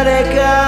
Parecas.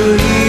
could you